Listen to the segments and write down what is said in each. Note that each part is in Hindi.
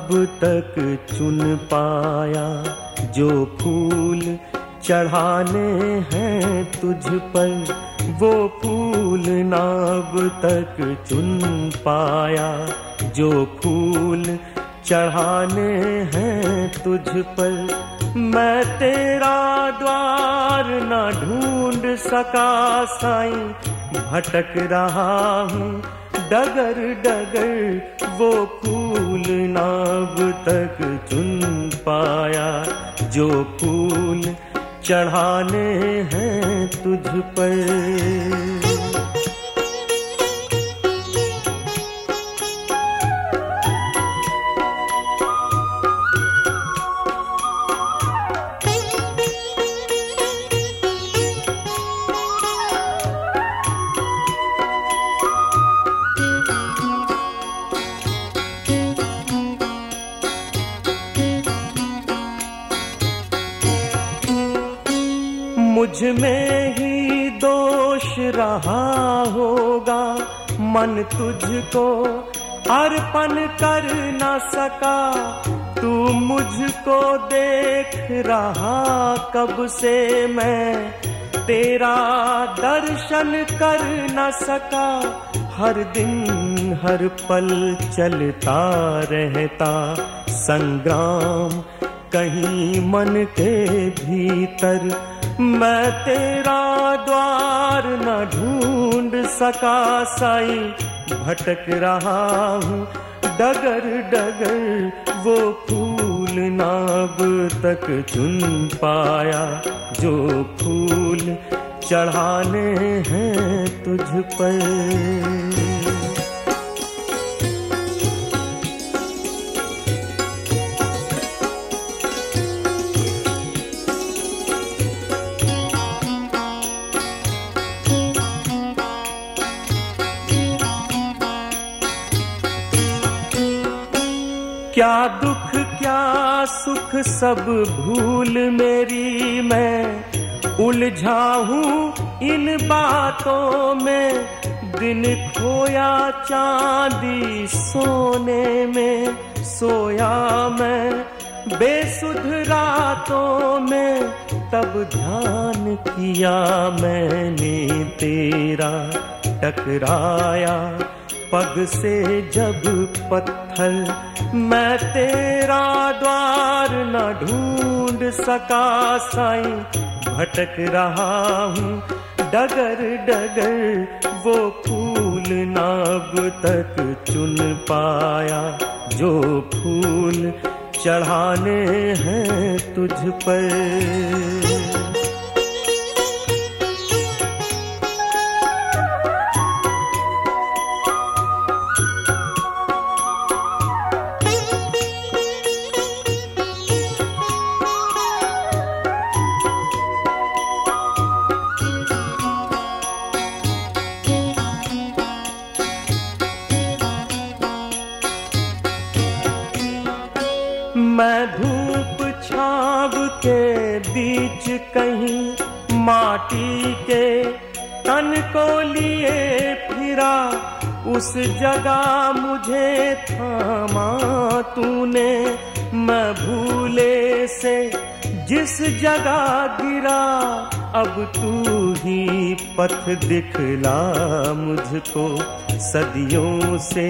तक चुन पाया जो फूल चढ़ाने हैं तुझ पर, वो फूल नाब तक चुन पाया जो फूल चढ़ाने हैं तुझ पर। मैं तेरा द्वार न ढूंढ सका, साई, भटक रहा हूँ डगर डगर वो फूल नाब तक चुन पाया जो फूल चढ़ाने हैं तुझ पर। मुझमें ही दोष रहा होगा। मन तुझको अर्पण कर न सका। तू मुझको देख रहा कब से मैं। तेरा दर्शन कर न सका। हर दिन हर पल चलता रहता। संग्राम कहीं मन के भीतर मैं तेरा द्वार न ढूंढ सका, साई। भटक रहा हूँ, डगर डगर, वो फूल नाब तक चुन पाया। जो फूल चढ़ाने हैं तुझ पर। क्या दुख, क्या सुख सब भूल मेरी मैं। उलझा हूँ इन बातों में, दिन खोया चांदी सोने में। सोया मैं बेसुध रातों में, तब ध्यान किया मैंने तेरा। टकराया पग से जब पत्थर, मैं तेरा द्वार न ढूंढ सका साई। भटक रहा हूँ, डगर डगर, वो फूल नाब तक चुन पाया। जो फूल चढ़ाने हैं तुझ पर। मैं धूप छाव के बीच कहीं माटी के तन को लिए फिरा, उस जगह मुझे थामा तूने। मैं भूले से जिस जगह गिरा, अब तू ही पथ दिखला मुझको। सदियों से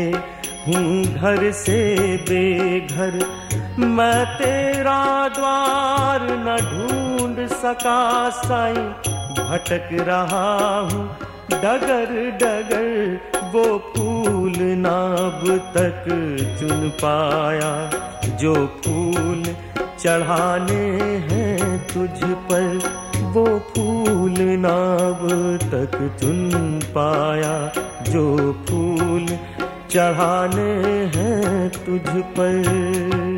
हूँ घर से बेघर मैं तेरा द्वार न ढूंढ सका, साई। भटक रहा हूँ, डगर डगर, वो फूल नाब तक चुन पाया। जो फूल चढ़ाने हैं तुझ पर, वो फूल नाब तक चुन पाया। जो फूल चढ़ाने हैं तुझ पर।